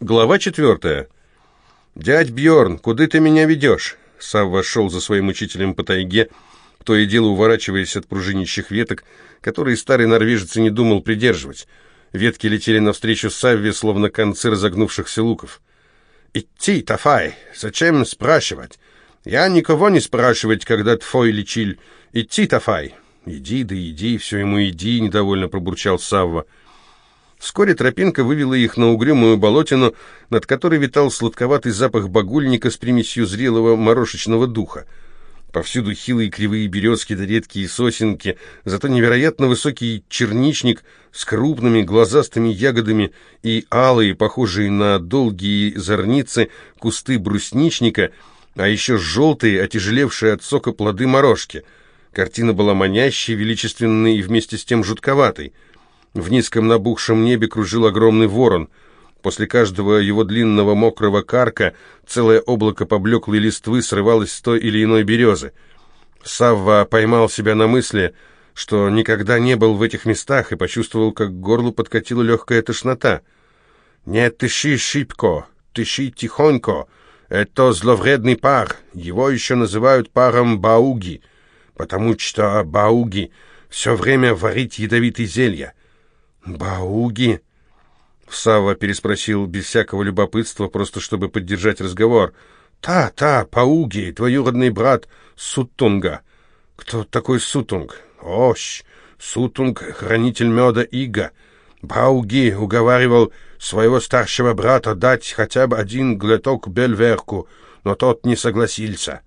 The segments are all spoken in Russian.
Глава четвертая. «Дядь Бьорн, куда ты меня ведешь?» Савва шел за своим учителем по тайге, то и дело уворачиваясь от пружинящих веток, которые старый норвежец и не думал придерживать. Ветки летели навстречу Савве, словно концы разогнувшихся луков. «Идти, Тафай! Зачем спрашивать? Я никого не спрашивать, когда твой лечиль. Идти, Тафай!» «Иди, да иди, все ему иди!» — недовольно пробурчал Савва. «Савва!» Вскоре тропинка вывела их на угрюмую болотину, над которой витал сладковатый запах багульника с примесью зрелого морошечного духа. Повсюду хилые кривые березки да редкие сосенки, зато невероятно высокий черничник с крупными глазастыми ягодами и алые, похожие на долгие зорницы, кусты брусничника, а еще желтые, отяжелевшие от сока плоды морожки. Картина была манящей, величественной и вместе с тем жутковатой — в низком набухшем небе кружил огромный ворон. После каждого его длинного мокрого карка целое облако поблеклой листвы срывалось с той или иной березы. Савва поймал себя на мысли, что никогда не был в этих местах и почувствовал, как к горлу подкатила легкая тошнота. «Не тыщи шибко, тыщи тихонько, это зловредный пар, его еще называют паром бауги, потому что бауги все время варит ядовитые зелья». «Бауги?» Сава переспросил без всякого любопытства, просто чтобы поддержать разговор. «Та, та, Пауги, двоюродный брат Сутунга». «Кто такой Сутунг?» «Ощ, Сутунг, хранитель меда Ига». Бауги уговаривал своего старшего брата дать хотя бы один глоток бельверку, но тот не согласился.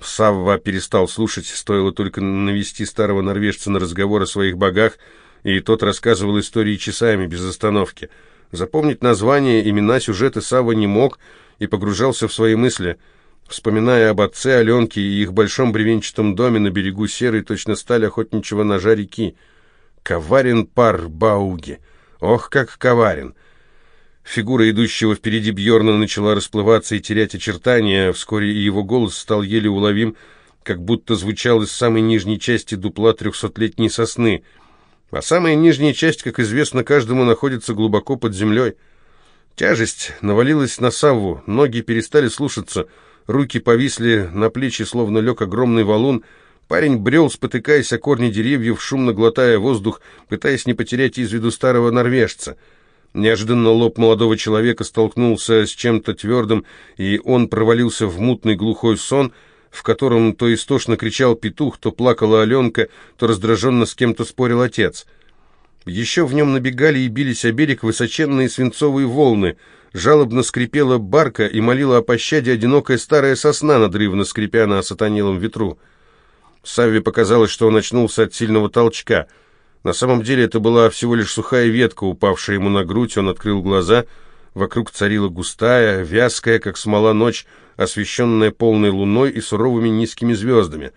Савва перестал слушать, стоило только навести старого норвежца на разговор о своих богах — и тот рассказывал истории часами, без остановки. Запомнить названия, имена, сюжеты Сава не мог и погружался в свои мысли, вспоминая об отце Аленке и их большом бревенчатом доме на берегу серой, точно стали охотничьего ножа реки. Коварен пар Бауги. Ох, как коварен! Фигура идущего впереди Бьорна начала расплываться и терять очертания, а вскоре его голос стал еле уловим, как будто звучал из самой нижней части дупла трехсотлетней сосны — а самая нижняя часть, как известно, каждому находится глубоко под землей. Тяжесть навалилась на Савву, ноги перестали слушаться, руки повисли на плечи, словно лег огромный валун. Парень брел, спотыкаясь о корни деревьев, шумно глотая воздух, пытаясь не потерять из виду старого норвежца. Неожиданно лоб молодого человека столкнулся с чем-то твердым, и он провалился в мутный глухой сон — в котором то истошно кричал петух, то плакала Аленка, то раздраженно с кем-то спорил отец. Еще в нем набегали и бились о берег высоченные свинцовые волны, жалобно скрипела барка и молила о пощаде одинокая старая сосна, надрывно скрипя на осатанилом ветру. Савве показалось, что он очнулся от сильного толчка. На самом деле это была всего лишь сухая ветка, упавшая ему на грудь, он открыл глаза — Вокруг царила густая, вязкая, как смола ночь, освещенная полной луной и суровыми низкими звездами.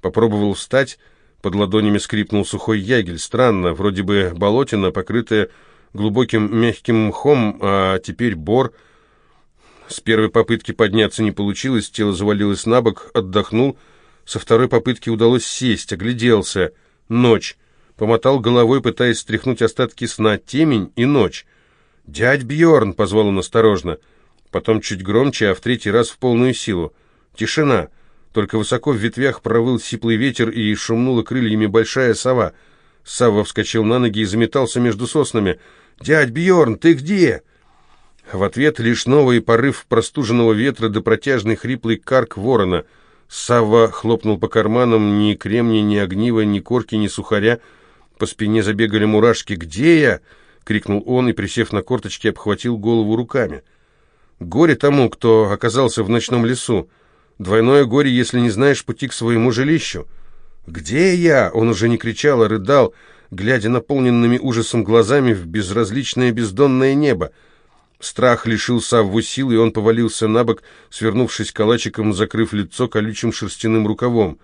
Попробовал встать, под ладонями скрипнул сухой ягель. Странно, вроде бы болотина, покрытая глубоким мягким мхом, а теперь бор. С первой попытки подняться не получилось, тело завалилось на бок, отдохнул. Со второй попытки удалось сесть, огляделся. Ночь. Помотал головой, пытаясь стряхнуть остатки сна. Темень и ночь. «Дядь Бьорн!» — позвал он осторожно. Потом чуть громче, а в третий раз в полную силу. Тишина. Только высоко в ветвях провыл сиплый ветер и шумнула крыльями большая сова. Сава вскочил на ноги и заметался между соснами. «Дядь Бьорн, ты где?» В ответ лишь новый порыв простуженного ветра да протяжный хриплый карк ворона. Сава хлопнул по карманам ни кремня, ни огнива, ни корки, ни сухаря. По спине забегали мурашки. «Где я?» крикнул он и, присев на корточки, обхватил голову руками. «Горе тому, кто оказался в ночном лесу. Двойное горе, если не знаешь пути к своему жилищу». «Где я?» — он уже не кричал, а рыдал, глядя наполненными ужасом глазами в безразличное бездонное небо. Страх лишил Савву сил, и он повалился на бок, свернувшись калачиком, закрыв лицо колючим шерстяным рукавом.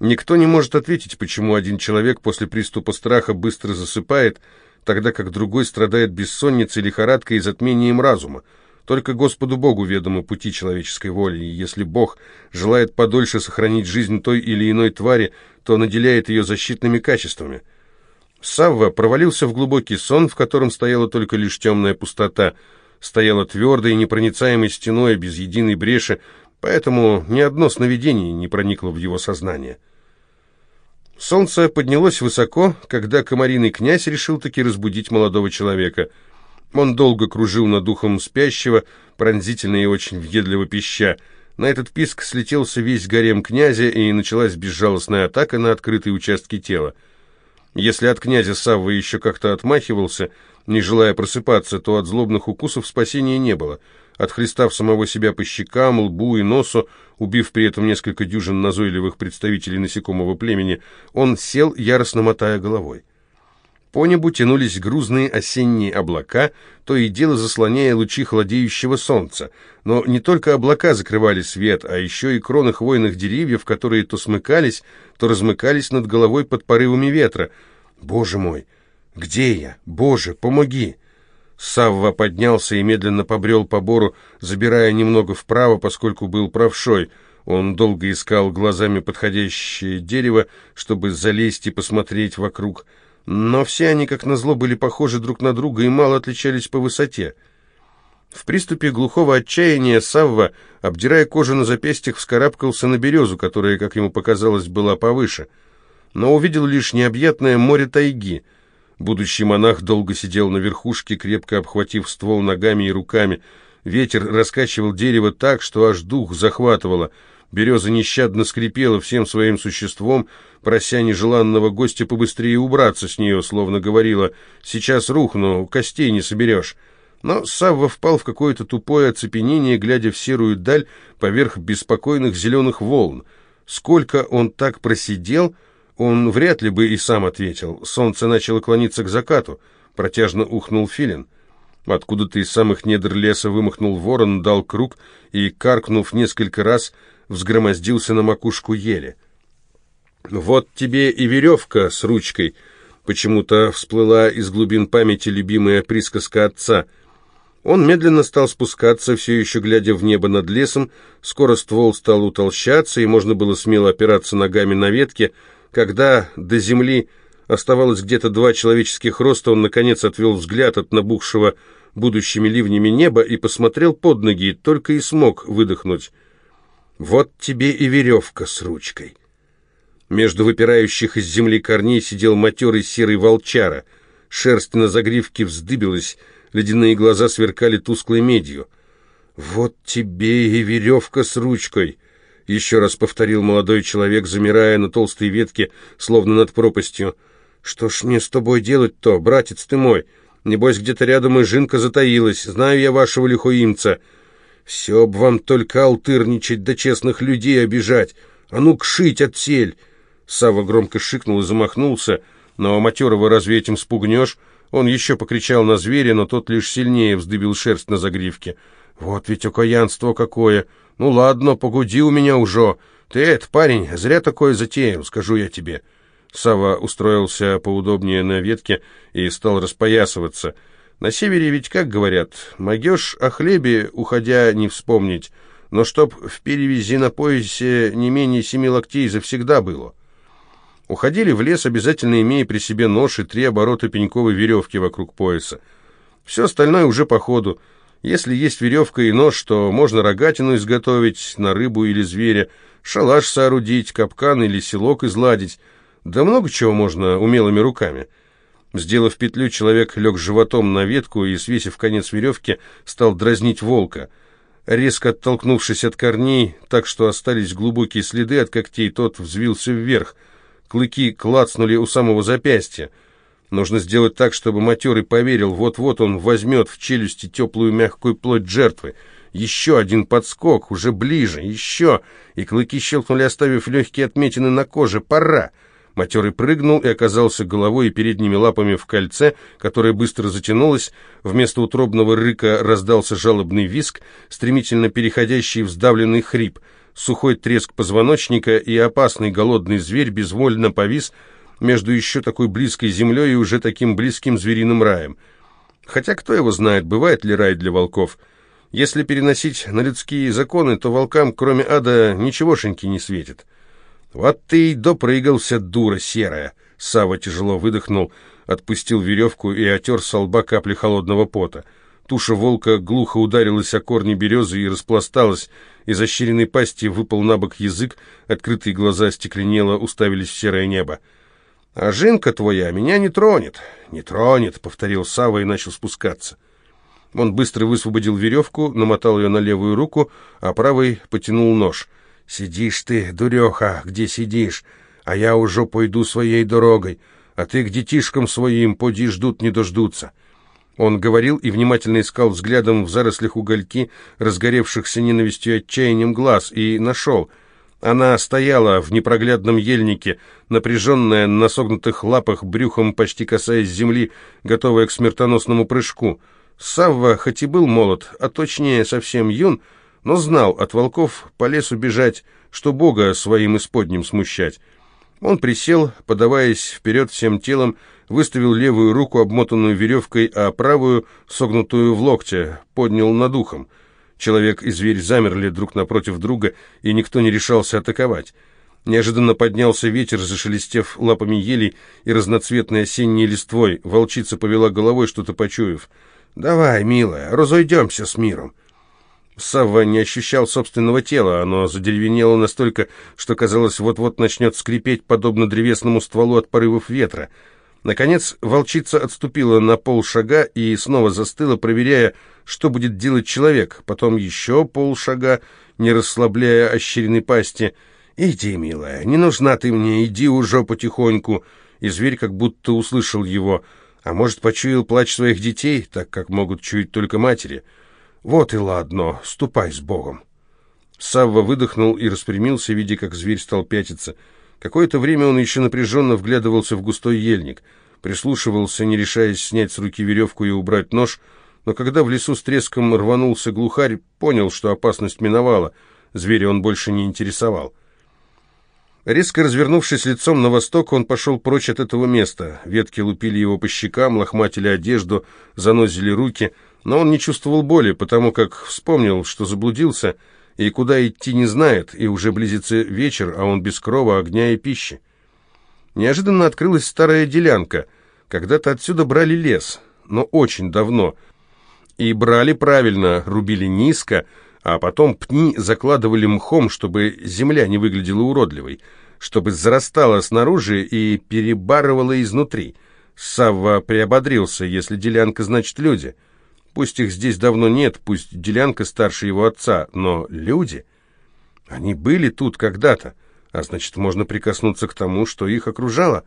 Никто не может ответить, почему один человек после приступа страха быстро засыпает, — тогда как другой страдает бессонницей, лихорадкой и затмением разума. Только Господу Богу ведомы пути человеческой воли, и если Бог желает подольше сохранить жизнь той или иной твари, то наделяет ее защитными качествами. Савва провалился в глубокий сон, в котором стояла только лишь темная пустота, стояла твердой и непроницаемой стеной, без единой бреши, поэтому ни одно сновидение не проникло в его сознание. Солнце поднялось высоко, когда комариный князь решил таки разбудить молодого человека. Он долго кружил над духом спящего, пронзительно и очень въедливо пища. На этот писк слетелся весь гарем князя, и началась безжалостная атака на открытые участки тела. Если от князя Савва еще как-то отмахивался, не желая просыпаться, то от злобных укусов спасения не было — отхлестав самого себя по щекам, лбу и носу, убив при этом несколько дюжин назойливых представителей насекомого племени, он сел, яростно мотая головой. По небу тянулись грузные осенние облака, то и дело заслоняя лучи холодеющего солнца. Но не только облака закрывали свет, а еще и кроны хвойных деревьев, которые то смыкались, то размыкались над головой под порывами ветра. «Боже мой! Где я? Боже, помоги!» Савва поднялся и медленно побрел по бору, забирая немного вправо, поскольку был правшой. Он долго искал глазами подходящее дерево, чтобы залезть и посмотреть вокруг. Но все они, как назло, были похожи друг на друга и мало отличались по высоте. В приступе глухого отчаяния Савва, обдирая кожу на запястьях, вскарабкался на березу, которая, как ему показалось, была повыше. Но увидел лишь необъятное море тайги — Будущий монах долго сидел на верхушке, крепко обхватив ствол ногами и руками. Ветер раскачивал дерево так, что аж дух захватывало. Береза нещадно скрипела всем своим существом, прося нежеланного гостя побыстрее убраться с нее, словно говорила «Сейчас рухну, костей не соберешь». Но Савва впал в какое-то тупое оцепенение, глядя в серую даль поверх беспокойных зеленых волн. Сколько он так просидел — он вряд ли бы и сам ответил. Солнце начало клониться к закату. Протяжно ухнул филин. Откуда-то из самых недр леса вымахнул ворон, дал круг и, каркнув несколько раз, взгромоздился на макушку ели. «Вот тебе и веревка с ручкой!» Почему-то всплыла из глубин памяти любимая присказка отца. Он медленно стал спускаться, все еще глядя в небо над лесом. Скоро ствол стал утолщаться, и можно было смело опираться ногами на ветки — когда до земли оставалось где-то два человеческих роста, он, наконец, отвел взгляд от набухшего будущими ливнями неба и посмотрел под ноги, и только и смог выдохнуть. «Вот тебе и веревка с ручкой». Между выпирающих из земли корней сидел матерый серый волчара. Шерсть на загривке вздыбилась, ледяные глаза сверкали тусклой медью. «Вот тебе и веревка с ручкой!» Еще раз повторил молодой человек, замирая на толстой ветке, словно над пропастью. «Что ж мне с тобой делать-то, братец ты мой? Небось, где-то рядом и жинка затаилась. Знаю я вашего лихуимца. Все б вам только алтырничать да честных людей обижать. А ну, кшить отсель!» Сава громко шикнул и замахнулся. «Но матерого разве этим спугнешь?» Он еще покричал на зверя, но тот лишь сильнее вздыбил шерсть на загривке. «Вот ведь окаянство какое! «Ну ладно, погуди у меня уже. Ты этот парень, зря такое затеял, скажу я тебе». Сава устроился поудобнее на ветке и стал распоясываться. На севере ведь, как говорят, могешь о хлебе, уходя, не вспомнить, но чтоб в перевязи на поясе не менее семи локтей завсегда было. Уходили в лес, обязательно имея при себе нож и три оборота пеньковой веревки вокруг пояса. Все остальное уже по ходу. Если есть веревка и нож, то можно рогатину изготовить на рыбу или зверя, шалаш соорудить, капкан или селок изладить. Да много чего можно умелыми руками. Сделав петлю, человек лег животом на ветку и, свесив конец веревки, стал дразнить волка. Резко оттолкнувшись от корней, так что остались глубокие следы от когтей, тот взвился вверх. Клыки клацнули у самого запястья. Нужно сделать так, чтобы матерый поверил, вот-вот он возьмет в челюсти теплую мягкую плоть жертвы. Еще один подскок, уже ближе, еще. И клыки щелкнули, оставив легкие отметины на коже. Пора. Матерый прыгнул и оказался головой и передними лапами в кольце, которое быстро затянулось. Вместо утробного рыка раздался жалобный виск, стремительно переходящий в сдавленный хрип. Сухой треск позвоночника и опасный голодный зверь безвольно повис, между еще такой близкой землей и уже таким близким звериным раем. Хотя кто его знает, бывает ли рай для волков. Если переносить на людские законы, то волкам, кроме ада, ничегошеньки не светит. «Вот ты и допрыгался, дура серая!» Сава тяжело выдохнул, отпустил веревку и отер со лба капли холодного пота. Туша волка глухо ударилась о корни березы и распласталась. Из ощеренной пасти выпал на бок язык, открытые глаза стекленело уставились в серое небо. А Жинка твоя меня не тронет. Не тронет, повторил Сава и начал спускаться. Он быстро высвободил веревку, намотал ее на левую руку, а правой потянул нож. «Сидишь ты, дуреха, где сидишь? А я уже пойду своей дорогой, а ты к детишкам своим поди ждут не дождутся». Он говорил и внимательно искал взглядом в зарослях угольки, разгоревшихся ненавистью и отчаянием глаз, и нашел — она стояла в непроглядном ельнике, напряженная на согнутых лапах, брюхом почти касаясь земли, готовая к смертоносному прыжку. Савва, хоть и был молод, а точнее совсем юн, но знал от волков по лесу бежать, что Бога своим исподним смущать. Он присел, подаваясь вперед всем телом, выставил левую руку, обмотанную веревкой, а правую, согнутую в локте, поднял над ухом — Человек и зверь замерли друг напротив друга, и никто не решался атаковать. Неожиданно поднялся ветер, зашелестев лапами елей и разноцветной осенней листвой. Волчица повела головой, что-то почуяв. «Давай, милая, разойдемся с миром». Савва не ощущал собственного тела, оно задеревенело настолько, что, казалось, вот-вот начнет скрипеть, подобно древесному стволу от порывов ветра. Наконец волчица отступила на полшага и снова застыла, проверяя, что будет делать человек, потом еще полшага, не расслабляя ощеренной пасти. «Иди, милая, не нужна ты мне, иди уже потихоньку». И зверь как будто услышал его, а может, почуял плач своих детей, так как могут чуять только матери. «Вот и ладно, ступай с Богом». Савва выдохнул и распрямился, видя, как зверь стал пятиться. Какое-то время он еще напряженно вглядывался в густой ельник, прислушивался, не решаясь снять с руки веревку и убрать нож — но когда в лесу с треском рванулся глухарь, понял, что опасность миновала. Зверя он больше не интересовал. Резко развернувшись лицом на восток, он пошел прочь от этого места. Ветки лупили его по щекам, лохматили одежду, занозили руки, но он не чувствовал боли, потому как вспомнил, что заблудился и куда идти не знает, и уже близится вечер, а он без крова, огня и пищи. Неожиданно открылась старая делянка. Когда-то отсюда брали лес, но очень давно — и брали правильно, рубили низко, а потом пни закладывали мхом, чтобы земля не выглядела уродливой, чтобы зарастала снаружи и перебарывала изнутри. Савва приободрился, если делянка значит люди. Пусть их здесь давно нет, пусть делянка старше его отца, но люди... Они были тут когда-то, а значит, можно прикоснуться к тому, что их окружало,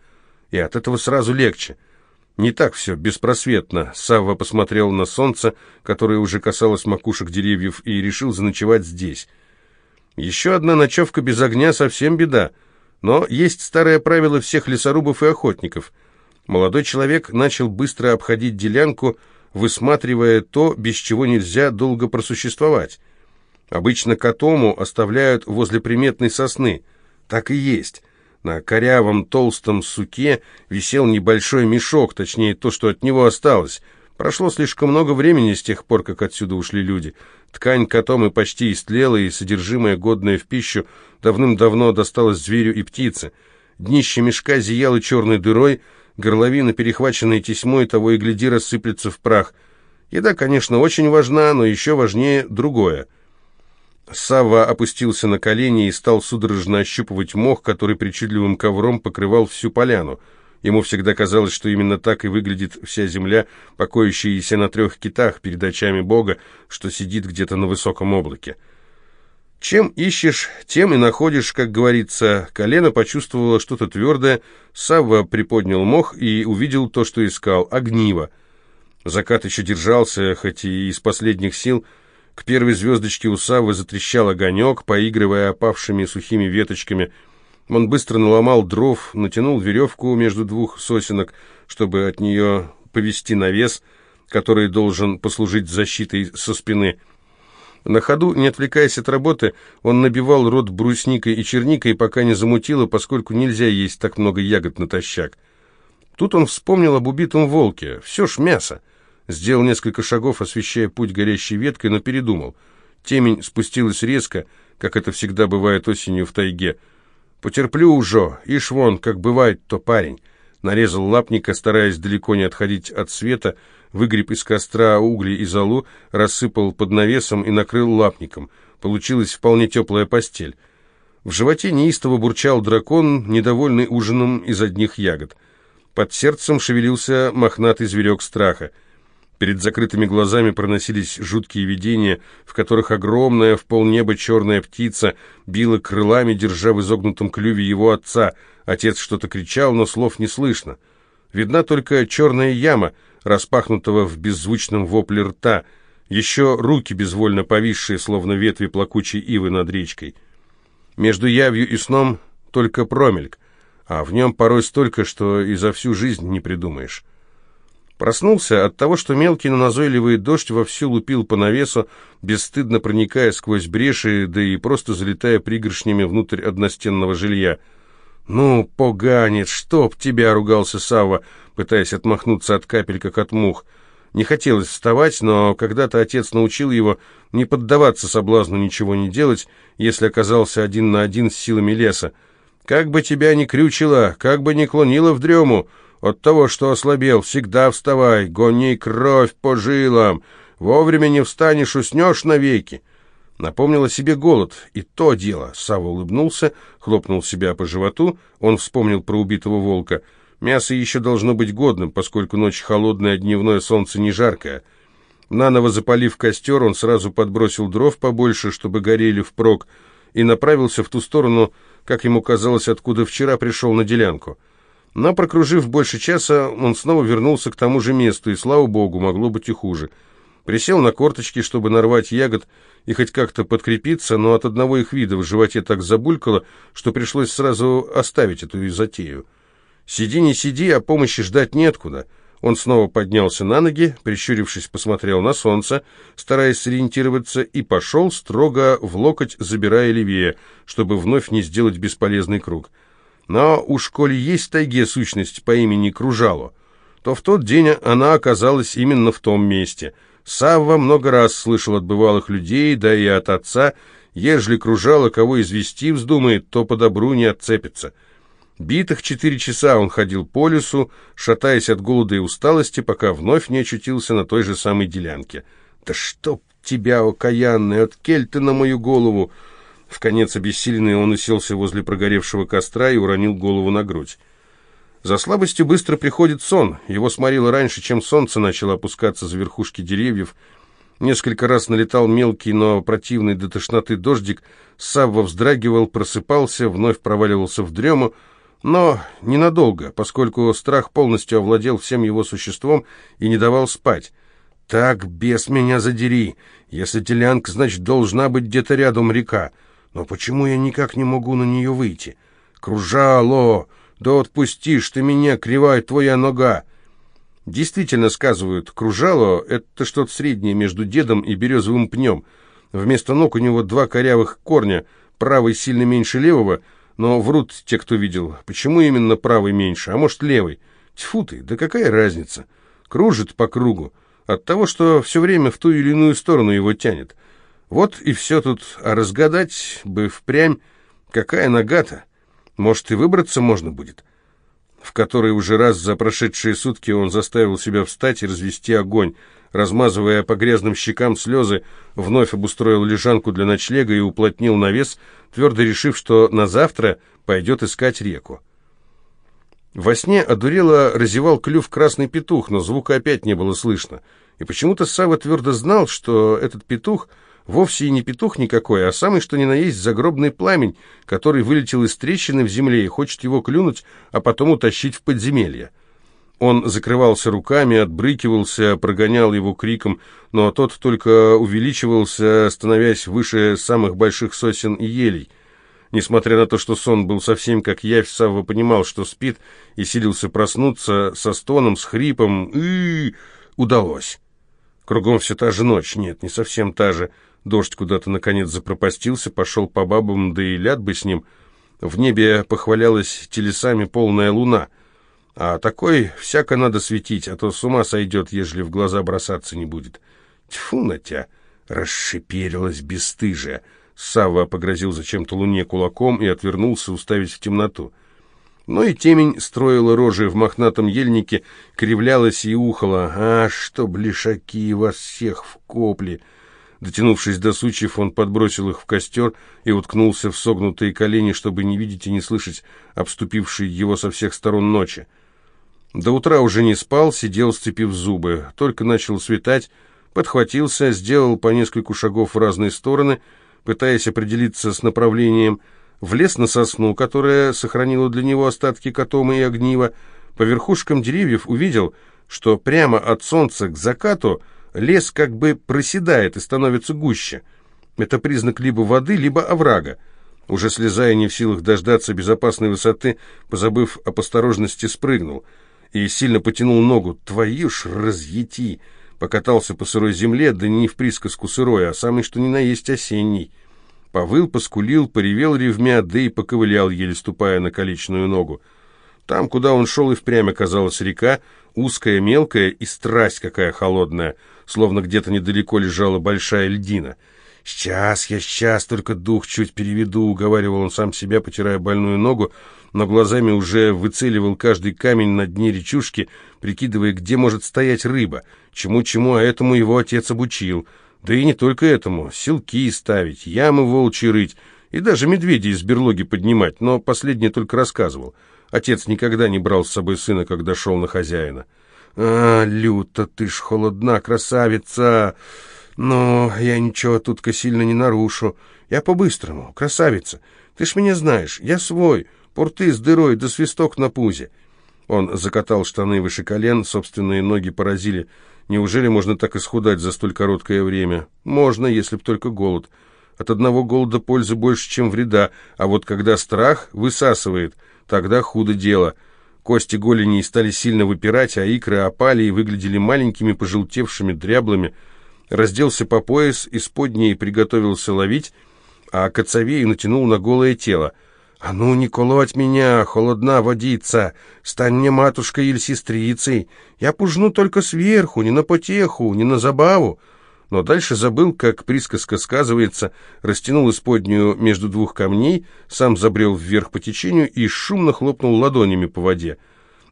и от этого сразу легче — не так все беспросветно. Савва посмотрел на солнце, которое уже касалось макушек деревьев, и решил заночевать здесь. Еще одна ночевка без огня совсем беда. Но есть старое правило всех лесорубов и охотников. Молодой человек начал быстро обходить делянку, высматривая то, без чего нельзя долго просуществовать. Обычно котому оставляют возле приметной сосны. Так и есть. На корявом толстом суке висел небольшой мешок, точнее то, что от него осталось. Прошло слишком много времени с тех пор, как отсюда ушли люди. Ткань котомы почти истлела, и содержимое, годное в пищу, давным-давно досталось зверю и птице. Днище мешка зияло черной дырой, горловина, перехваченная тесьмой, того и гляди рассыплется в прах. Еда, конечно, очень важна, но еще важнее другое — Сава опустился на колени и стал судорожно ощупывать мох, который причудливым ковром покрывал всю поляну. Ему всегда казалось, что именно так и выглядит вся земля, покоящаяся на трех китах перед очами Бога, что сидит где-то на высоком облаке. Чем ищешь, тем и находишь, как говорится. Колено почувствовало что-то твердое. Савва приподнял мох и увидел то, что искал — огниво. Закат еще держался, хоть и из последних сил — к первой звездочке у Савы затрещал огонек, поигрывая опавшими сухими веточками. Он быстро наломал дров, натянул веревку между двух сосенок, чтобы от нее повести навес, который должен послужить защитой со спины. На ходу, не отвлекаясь от работы, он набивал рот брусникой и черникой, пока не замутило, поскольку нельзя есть так много ягод натощак. Тут он вспомнил об убитом волке. Все ж мясо. Сделал несколько шагов, освещая путь горящей веткой, но передумал. Темень спустилась резко, как это всегда бывает осенью в тайге. «Потерплю уже, ишь вон, как бывает-то парень». Нарезал лапника, стараясь далеко не отходить от света, выгреб из костра угли и золу, рассыпал под навесом и накрыл лапником. Получилась вполне теплая постель. В животе неистово бурчал дракон, недовольный ужином из одних ягод. Под сердцем шевелился мохнатый зверек страха — Перед закрытыми глазами проносились жуткие видения, в которых огромная в полнеба черная птица била крылами, держа в изогнутом клюве его отца. Отец что-то кричал, но слов не слышно. Видна только черная яма, распахнутого в беззвучном вопле рта, еще руки безвольно повисшие, словно ветви плакучей ивы над речкой. Между явью и сном только промельк, а в нем порой столько, что и за всю жизнь не придумаешь. Проснулся от того, что мелкий, но назойливый дождь вовсю лупил по навесу, бесстыдно проникая сквозь бреши, да и просто залетая пригоршнями внутрь одностенного жилья. «Ну, поганец, чтоб тебя!» — ругался Савва, пытаясь отмахнуться от капель, как от мух. Не хотелось вставать, но когда-то отец научил его не поддаваться соблазну ничего не делать, если оказался один на один с силами леса. «Как бы тебя ни крючило, как бы ни клонило в дрему!» От того, что ослабел, всегда вставай, гони кровь по жилам. Вовремя не встанешь, уснешь навеки. Напомнил о себе голод, и то дело. Сава улыбнулся, хлопнул себя по животу, он вспомнил про убитого волка. Мясо еще должно быть годным, поскольку ночь холодная, а дневное солнце не жаркое. Наново запалив костер, он сразу подбросил дров побольше, чтобы горели впрок, и направился в ту сторону, как ему казалось, откуда вчера пришел на делянку. Но, прокружив больше часа, он снова вернулся к тому же месту, и, слава богу, могло быть и хуже. Присел на корточки, чтобы нарвать ягод и хоть как-то подкрепиться, но от одного их вида в животе так забулькало, что пришлось сразу оставить эту затею. «Сиди, не сиди, а помощи ждать неоткуда». Он снова поднялся на ноги, прищурившись, посмотрел на солнце, стараясь сориентироваться, и пошел строго в локоть, забирая левее, чтобы вновь не сделать бесполезный круг. Но уж коли есть в тайге сущность по имени Кружало, то в тот день она оказалась именно в том месте. Савва много раз слышал от бывалых людей, да и от отца, ежели Кружало кого извести вздумает, то по добру не отцепится. Битых четыре часа он ходил по лесу, шатаясь от голода и усталости, пока вновь не очутился на той же самой делянке. «Да чтоб тебя, окаянный, от кельты на мою голову!» В конец обессиленный он уселся возле прогоревшего костра и уронил голову на грудь. За слабостью быстро приходит сон. Его сморило раньше, чем солнце начало опускаться за верхушки деревьев. Несколько раз налетал мелкий, но противный до тошноты дождик. Сабва вздрагивал, просыпался, вновь проваливался в дрему, но ненадолго, поскольку страх полностью овладел всем его существом и не давал спать. «Так, без меня задери! Если телянка, значит, должна быть где-то рядом река!» Но почему я никак не могу на нее выйти? Кружало! Да отпустишь ты меня, кривая твоя нога! Действительно, сказывают, кружало — это что-то среднее между дедом и березовым пнем. Вместо ног у него два корявых корня, правый сильно меньше левого, но врут те, кто видел. Почему именно правый меньше, а может левый? Тьфу ты, да какая разница? Кружит по кругу от того, что все время в ту или иную сторону его тянет. Вот и все тут, а разгадать бы впрямь, какая нагата. Может, и выбраться можно будет. В который уже раз за прошедшие сутки он заставил себя встать и развести огонь, размазывая по грязным щекам слезы, вновь обустроил лежанку для ночлега и уплотнил навес, твердо решив, что на завтра пойдет искать реку. Во сне одурело разевал клюв красный петух, но звука опять не было слышно. И почему-то Сава твердо знал, что этот петух — вовсе и не петух никакой, а самый что ни на есть загробный пламень, который вылетел из трещины в земле и хочет его клюнуть, а потом утащить в подземелье. Он закрывался руками, отбрыкивался, прогонял его криком, но тот только увеличивался, становясь выше самых больших сосен и елей. Несмотря на то, что сон был совсем как явь, Савва понимал, что спит, и силился проснуться со стоном, с хрипом. и удалось. Кругом все та же ночь, нет, не совсем та же. Дождь куда-то, наконец, запропастился, пошел по бабам, да и ляд бы с ним. В небе похвалялась телесами полная луна. А такой всяко надо светить, а то с ума сойдет, ежели в глаза бросаться не будет. Тьфу на тебя! Расшиперилась бесстыжая. Савва погрозил зачем-то луне кулаком и отвернулся, уставить в темноту. Но и темень строила рожи в мохнатом ельнике, кривлялась и ухала. «А, чтоб лишаки вас всех в копли!» Дотянувшись до сучьев, он подбросил их в костер и уткнулся в согнутые колени, чтобы не видеть и не слышать обступившей его со всех сторон ночи. До утра уже не спал, сидел, сцепив зубы. Только начал светать, подхватился, сделал по нескольку шагов в разные стороны, пытаясь определиться с направлением, влез на сосну, которая сохранила для него остатки котома и огнива, по верхушкам деревьев увидел, что прямо от солнца к закату – лес как бы проседает и становится гуще. Это признак либо воды, либо оврага. Уже слезая, не в силах дождаться безопасной высоты, позабыв о осторожности, спрыгнул и сильно потянул ногу. «Твою ж разъяти!» Покатался по сырой земле, да не в присказку сырой, а самый что ни на есть осенний. Повыл, поскулил, поревел ревмя, да и поковылял, еле ступая на количную ногу. Там, куда он шел, и впрямь оказалась река, узкая, мелкая и страсть какая холодная — словно где-то недалеко лежала большая льдина. «Сейчас я, сейчас, только дух чуть переведу», — уговаривал он сам себя, потирая больную ногу, но глазами уже выцеливал каждый камень на дне речушки, прикидывая, где может стоять рыба. Чему-чему, а этому его отец обучил. Да и не только этому. селки ставить, ямы волчьи рыть и даже медведей из берлоги поднимать, но последнее только рассказывал. Отец никогда не брал с собой сына, когда шел на хозяина. «А, Люта, ты ж холодна, красавица! Но я ничего тутка сильно не нарушу. Я по-быстрому, красавица. Ты ж меня знаешь, я свой, порты с дырой да свисток на пузе». Он закатал штаны выше колен, собственные ноги поразили. Неужели можно так исхудать за столь короткое время? Можно, если б только голод. От одного голода пользы больше, чем вреда, а вот когда страх высасывает, тогда худо дело — Кости голеней стали сильно выпирать, а икры опали и выглядели маленькими, пожелтевшими, дряблыми. Разделся по пояс, из подней приготовился ловить, а коцовей натянул на голое тело. «А ну, не колоть меня, холодна водица, стань мне матушкой или сестрицей, я пужну только сверху, не на потеху, не на забаву» но дальше забыл, как присказка сказывается, растянул исподнюю между двух камней, сам забрел вверх по течению и шумно хлопнул ладонями по воде.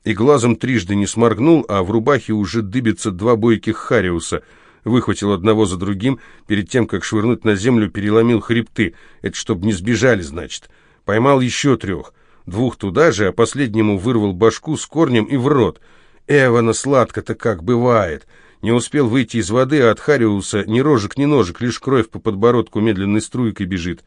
И глазом трижды не сморгнул, а в рубахе уже дыбятся два бойких Хариуса. Выхватил одного за другим, перед тем, как швырнуть на землю, переломил хребты. Это чтоб не сбежали, значит. Поймал еще трех. Двух туда же, а последнему вырвал башку с корнем и в рот. Эвана сладко-то как бывает. Не успел выйти из воды, а от Хариуса ни рожек, ни ножек, лишь кровь по подбородку медленной струйкой бежит.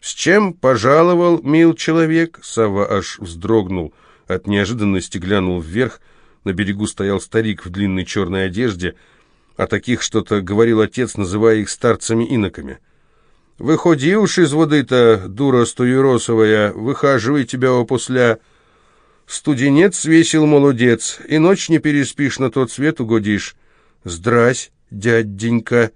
«С чем пожаловал, мил человек?» Сава аж вздрогнул. От неожиданности глянул вверх. На берегу стоял старик в длинной черной одежде. а таких что-то говорил отец, называя их старцами-иноками. «Выходи уж из воды-то, дура стоюросовая, выхаживай тебя опосля...» Студенец весел молодец, и ночь не переспишь, на тот свет угодишь. Здрась, дяденька.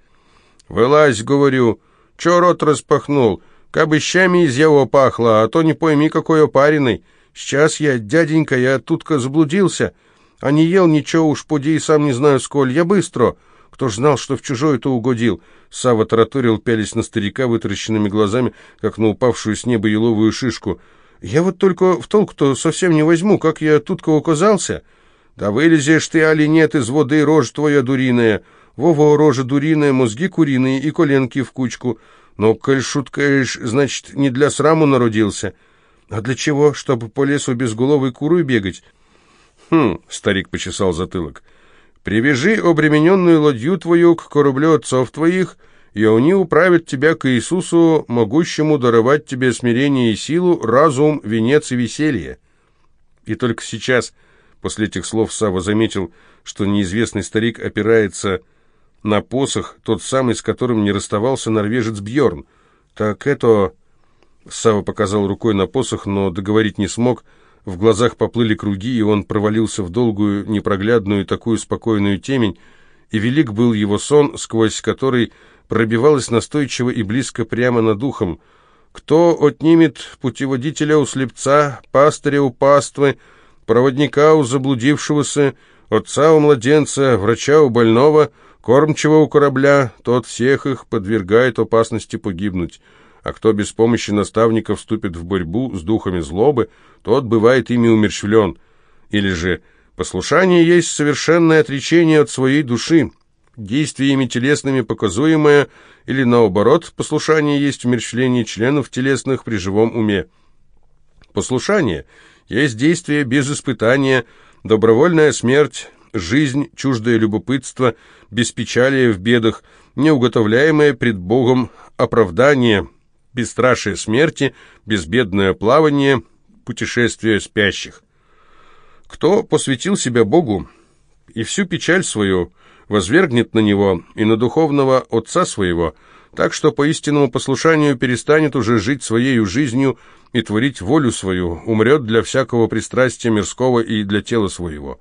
Вылазь, говорю, чё рот распахнул, кабы щами из его пахло, а то не пойми, какой опаренный. Сейчас я, дяденька, я тутка заблудился, а не ел ничего уж, поди и сам не знаю сколь, я быстро. Кто ж знал, что в чужой-то угодил? Сава тараторил, пялись на старика вытаращенными глазами, как на упавшую с неба еловую шишку — я вот только в толк-то совсем не возьму, как я тут оказался. Да вылезешь ты, али нет, из воды рожа твоя дуриная. Вова, рожа дуриная, мозги куриные и коленки в кучку. Но, коль шуткаешь, значит, не для сраму народился. А для чего? Чтобы по лесу без головы курой бегать? Хм, старик почесал затылок. Привяжи обремененную ладью твою к кораблю отцов твоих, — и они управят тебя к Иисусу, могущему даровать тебе смирение и силу, разум, венец и веселье». И только сейчас, после этих слов, Сава заметил, что неизвестный старик опирается на посох, тот самый, с которым не расставался норвежец Бьорн. «Так это...» Сава показал рукой на посох, но договорить не смог. В глазах поплыли круги, и он провалился в долгую, непроглядную, такую спокойную темень, и велик был его сон, сквозь который пробивалось настойчиво и близко прямо над духом, «Кто отнимет путеводителя у слепца, пастыря у паствы, проводника у заблудившегося, отца у младенца, врача у больного, кормчего у корабля, тот всех их подвергает опасности погибнуть. А кто без помощи наставника вступит в борьбу с духами злобы, тот бывает ими умерщвлен. Или же послушание есть совершенное отречение от своей души, действиями телесными показуемое или, наоборот, послушание есть умерщвление членов телесных при живом уме. Послушание есть действие без испытания, добровольная смерть, жизнь, чуждое любопытство, без печали в бедах, неуготовляемое пред Богом оправдание, бесстрашие смерти, безбедное плавание, путешествие спящих. Кто посвятил себя Богу и всю печаль свою – возвергнет на него и на духовного отца своего, так что по истинному послушанию перестанет уже жить своею жизнью и творить волю свою, умрет для всякого пристрастия мирского и для тела своего.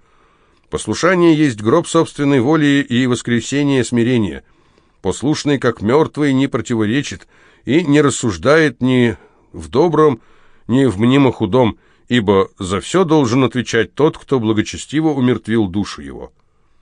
Послушание есть гроб собственной воли и воскресение смирения. Послушный, как мертвый, не противоречит и не рассуждает ни в добром, ни в мнимо худом, ибо за все должен отвечать тот, кто благочестиво умертвил душу его».